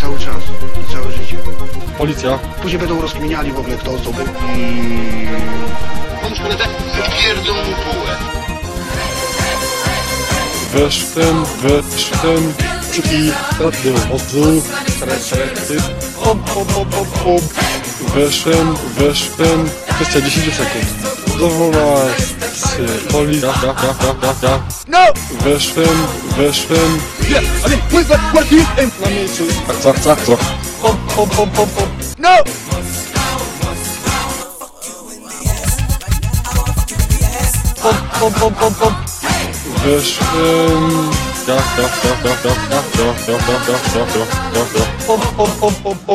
Cały czas. Całe życie. Policja. Później będą rozkminiali w ogóle kto co był i... Pomóż mi wypierdą mu bułę. Weź w tym, weź w tym. Przypij, wtedy tak, odzu. Kreczety. Om, om, om, om, om. Weź w. Kwestia 10 sekund. Dowolna z policja, ja, ja, ja, ja, ja. No! Weszłem, weszłem, Yeah, I mean, where's that, where's the... na miejscu, tak, tak, tak, tak. Hop, hop, hop, hop, hop. No! Hop, hop, hop, hop, hop. Weszłem, ja, ja, ja, ja, ja, ja, ja, ja, ja, ja, ja, ja, ja, ja. Hop, hop, hop, hop, hop.